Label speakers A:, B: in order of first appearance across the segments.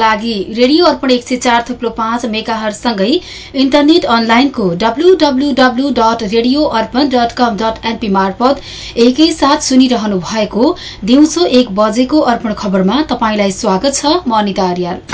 A: लागि रेडियो अर्पण एक सय चार थुप्लो पाँच मेगाहरूसँगै इन्टरनेट अनलाइनको W W W dot radio Arpan dot com dot NP मार्फत एकैसाथ सुनिरहनु भएको दिउँसो एक बजेको अर्पण खबरमा तपाईँलाई स्वागत छ म अनिता आर्याल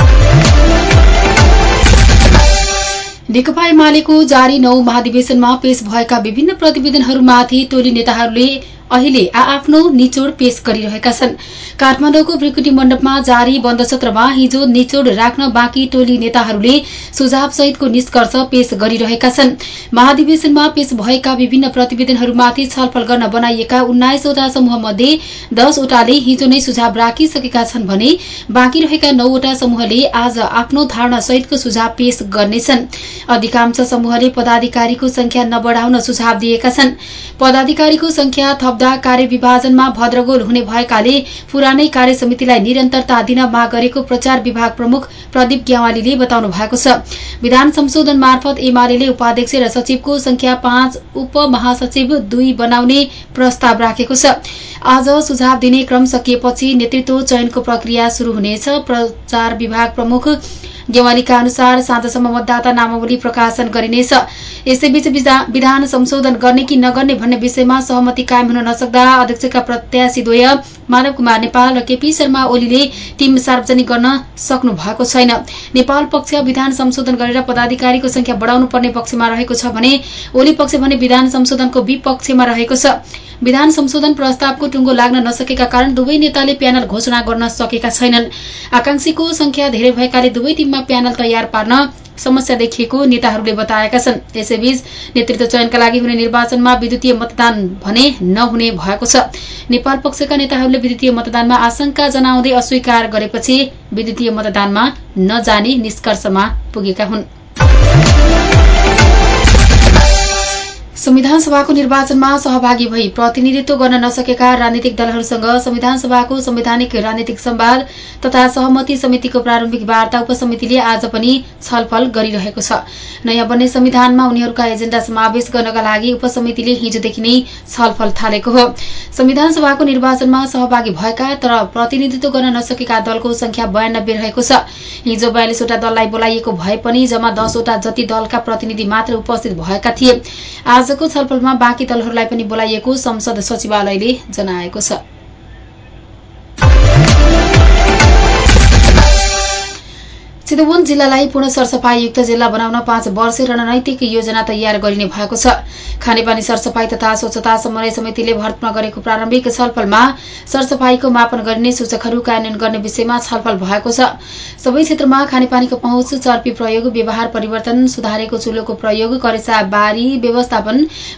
A: नेकपा एमालेको जारी नौ महाधिवेशनमा पेश भएका विभिन्न प्रतिवेदनहरूमाथि टोली नेताहरूले अहिले आआफ्नो निचोड पेश गरिरहेका छन्। काठमाडौँको भ्रिकुटी मण्डपमा जारी बन्द सत्रमा हिजो निचोड राख्न बाँकी टोली नेताहरूले सुझाव सहितको निष्कर्ष पेश गरिरहेका छन्। महाधिवेशनमा पेश भएका विभिन्न प्रतिवेदनहरूमाथि छलफल गर्न बनाइएका उन्नाइसवटा समूह मध्ये दसवटाले हिजो नै सुझाव राखिसकेका छन् भने बाँकी रहेका नौवटा समूहले आज आफ्नो धारणा सहितको सुझाव पेश गर्नेछन्। अधिकांश समूहले पदाधिकारीको संख्या नबढ़ाउन सुझाव दिएका छन्। पदाधिकारीको संख्या थप्दा कार्यविभाजनमा भद्रगोल हुने भएकाले पुरानै कार्य समितिलाई निरन्तरता दिन माग गरेको प्रचार विभाग प्रमुख प्रदीप ग्यावालीले बताउनु भएको छ। विधान संशोधन मार्फत एमाले उपाध्यक्ष र सचिवको संख्या पाँच उपमहासचिव दुई बनाउने प्रस्ताव राखेको छ। आज सुझाव दिने क्रम सकिएपछि नेतृत्व चयनको प्रक्रिया शुरू हुनेछ। प्रचार विभाग प्रमुख गेवालीका अनुसार साँझसम्म मतदाता नामावली प्रकाशन गरिनेछ। यसैबीच विधान संशोधन गर्ने कि नगर्ने भन्ने विषयमा सहमति कायम हुन नसक्दा अध्यक्षका प्रत्याशीद्वय मानव कुमार नेपाल र केपी शर्मा ओलीले टीम सार्वजनिक गर्न सक्नु भएको छैन। नेपाल पक्ष विधान संशोधन गरेर पदाधिकारीको संख्या बढ़ाउनु पर्ने पक्षमा रहेको छ भने ओली पक्ष भने विधान संशोधनको विपक्षमा रहेको छ। विधान संशोधन प्रस्तावको टुङ्गो लाग्न नसकेका कारण दुवै नेताले प्यानल घोषणा गर्न सकेका छैनन्। आकांक्षीको संख्या धेरै भएकाले दुवै टीममा प्यानल तयार पार्न समस्या देखिएको नेताहरूले बताएका छन्। यसैबीच नेतृत्व चयनका लागि हुने निर्वाचनमा विद्युतीय मतदान भने नहुने भएको छ। नेपाल पक्षका नेताहरूले विद्युतीय मतदानमा आशंका जनाउँदै अस्वीकार गरेपछि विद्युतीय मतदानमा नजाने निष्कर्षमा पुगेका हुन्। संविधान सभाको निर्वाचनमा सहभागी भई प्रतिनिधित्व गर्न नसकेका राजनीतिक दलहरूसँग संविधान सभाको संवैधानिक राजनीतिक संवाद तथा सहमति समितिको प्रारम्भिक वार्ता उपसमितिले आज पनि छलफल गरिरहेको छ। नयाँ बन्ने संविधानमा उनीहरूका एजेण्डा समावेश गर्नका लागि उपसमितिले हिजोदेखि नै छलफल थालेको हो। संविधान सभाको निर्वाचनमा सहभागी भएका तर प्रतिनिधित्व गर्न नसकेका दलको संख्या बयानब्बे रहेको छ। हिजो बयालिसवटा दललाई बोलाइएको भए पनि जम्मा दसवटा जति दलका प्रतिनिधि मात्र उपस्थित भएका थिए। आजको छलफलमा बाँकी दलहरूलाई पनि बोलाइएको संसद सचिवालयले जनाएको छ। चितवन जिल्लालाई पूर्ण सरसफाईयुक्त जिल्ला बनाउन पाँच वर्ष रणनैतिक योजना तयार गरिने भएको छ। खानेपानी सरसफाई तथा स्वच्छता समन्वय समितिले भरतमा गरेको प्रारम्भिक छलफलमा सरसफाईको मापन गरिने सूचकहरू कार्यान्वयन गर्ने विषयमा छलफल भएको छ। सबै क्षेत्रमा खानेपानीको पहुँच चर्पी प्रयोग व्यवहार परिवर्तन सुधारेको चुलोको प्रयोग करेसा बारी व्यवस्थापन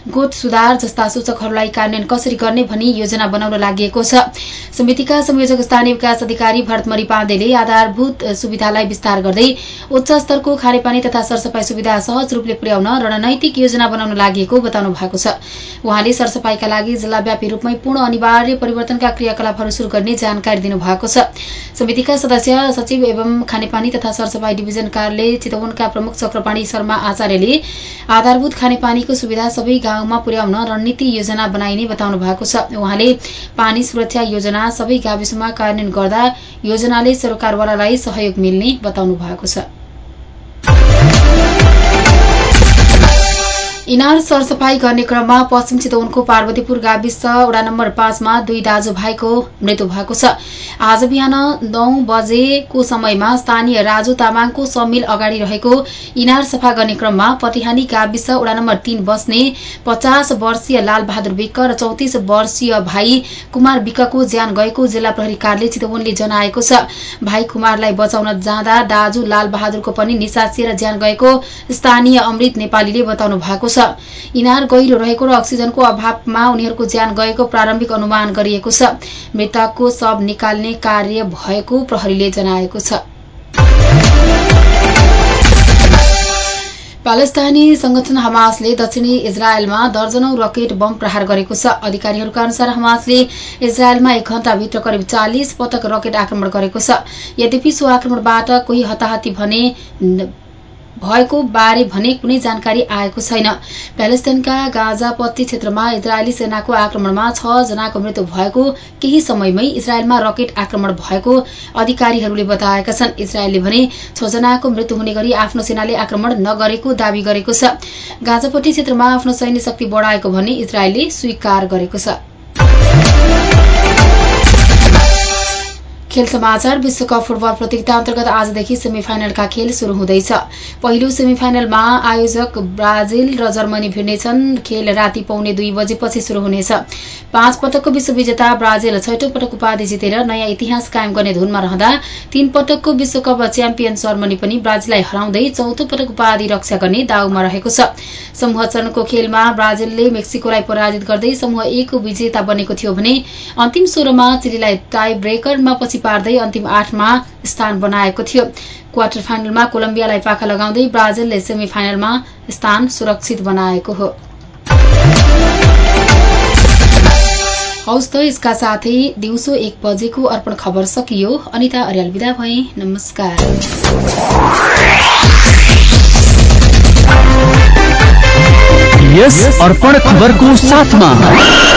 A: गोठ सुधार जस्ता सूचकहरूलाई कार्यान्वयन कसरी गर्ने भनी योजना बनाउन लागि छ। समितिका संयोजक स्थानीय विकास अधिकारी भरतमरी पाण्डेले आधारभूत सुविधालाई विस्तार गर्दै उच्च स्तरको खानेपानी तथा सरसफाई सुविधा सहज रूपले पुर्याउन रणनैतिक योजना बनाउन लागि बताउनु भएको छ। उहाँले सरसफाईका लागि जिल्लाव्यापी रूपमै पूर्ण अनिवार्य परिवर्तनका क्रियाकलापहरू शुरू गर्ने जानकारी दिनुभएको छ। समितिका सदस्य सचिव एवं खानेपानी तथा सरसफाई डिभिजन कार्यालय चितवनका प्रमुख चक्रपाणी शर्मा आचार्यले आधारभूत खानेपानीको सुविधा सबै गाउँमा पुर्याउन रणनीति योजना बनाइने बताउनु भएको छ। उहाँले पानी सुरक्षा योजना सबै गाविसमा कार्यान्वयन गर्दा योजनाले सरकारवालालाई सहयोग मिल्ने बताउनु भएको छ। इनार सरसफाई गर्ने क्रममा पश्चिम चितवनको पार्वतीपुर गाविस वडा नम्बर पाँचमा दुई दाजुभाइको मृत्यु भएको छ। आज बिहान नौ बजेको समयमा स्थानीय राजु तामाङको समिल अगाडि रहेको इनार सफा गर्ने क्रममा पटिहानी गाविस वडा नम्बर तीन बस्ने पचास वर्षीय लालबहादुर विक्क र चौतिस वर्षीय भाइ कुमार विक्कको ज्यान गएको जिल्ला प्रहरी कार्यालय चितवनले जनाएको छ। भाइ कुमारलाई बचाउन जाँदा दाजु लालबहादुरको पनि निसासिएर ज्यान गएको स्थानीय अमृत नेपालीले बताउनु भएको छ। इनार गहिरो रहेको र अक्सिजनको अभावमा उनीहरूको ज्यान गएको प्रारम्भिक अनुमान गरिएको छ। मृतकको शव निकाल्ने कार्य भएको प्रहरीले जनाएको छ। पालेस्तानी संगठन हमासले दक्षिणी इजरायलमा दर्जनौ रकेट बम प्रहार गरेको छ। अधिकारीहरूका अनुसार हमासले इजरायलमा एक घण्टाभित्र करिब चालिस पटक रकेट आक्रमण गरेको छ। यद्यपि सो आक्रमणबाट कोही हताहती भने भएको बारे भने कुनै जानकारी आएको छैन। प्यालेस्टाइनका गाजापत्ती क्षेत्रमा इजरायली सेनाको आक्रमणमा छ जनाको मृत्यु भएको केही समयमै इजरायलमा रकेट आक्रमण भएको अधिकारीहरूले बताएका छन्। इजरायलले भने छ जनाको मृत्यु हुने गरी आफ्नो सेनाले आक्रमण नगरेको दावी गरेको छ। गाजापट्टी क्षेत्रमा आफ्नो सैन्य शक्ति बढाएको भने इजरायलले स्वीकार गरेको छ। खेल समाचार विश्वकप फुटबल प्रतियोगिता अन्तर्गत आजदेखि सेमी फाइनलका खेल शुरू हुँदैछ। पहिलो सेमी फाइनलमा आयोजक ब्राजिल र जर्मनी भिड्नेछन्। खेल राति पाउने दुई बजेपछि शुरू हुनेछ। पाँच पटकको विश्वविजेता ब्राजिल छैटौं पटक उपाधि जितेर नयाँ इतिहास कायम गर्ने धुनमा रहँदा तीन पटकको विश्वकप च्याम्पियन जर्मनी पनि ब्राजिललाई हराउँदै चौथो पटक उपाधि रक्षा गर्ने दाउमा रहेको छ। समूह चरणको खेलमा ब्राजिलले मेक्सिकोलाई पराजित गर्दै समूह एकको विजेता बनेको थियो भने अन्तिम सोह्रमा चिलीलाई टाई ब्रेकरमा पछि पार्दै अन्तिम आठमा स्थान बनाएको थियो। क्वार्टर फाइनलमा कोलम्बियालाई पाखा लगाउँदै ब्राजिलले सेमी फाइनलमा स्थान सुरक्षित बनाएको हो। हौस् त यसका साथै दिउँसो एक बजेको अर्पण खबर सकियो। अनिता अर्याल विदा भए नमस्कार।
B: यस अर्पण खबरको साथमा।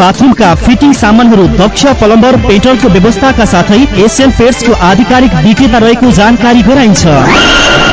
B: बाथरुमका फिटिङ सामानहरू दक्ष प्लम्बर पेट्रोलको व्यवस्थाका साथै एसियन पेट्सको आधिकारिक विक्रेता रहेको जानकारी गराइन्छ।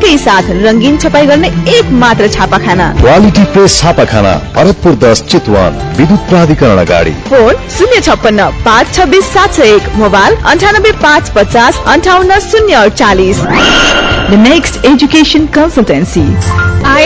C: एकै साथ रङ्गीन छपाई गर्ने एक मात्र छापाखाना।
D: क्वालिटी प्रेस छापाखाना भरतपुर दस चितवन विद्युत प्राधिकरण अगाडि।
C: फोन शून्य छप्पन्न पाँच छब्बिस सात सय एक मोबाइल अन्ठानब्बे पाँच पचास अन्ठाउन्न शून्य अडचालिस द नेक्स्ट एजुकेसन कन्सल्टेन्सी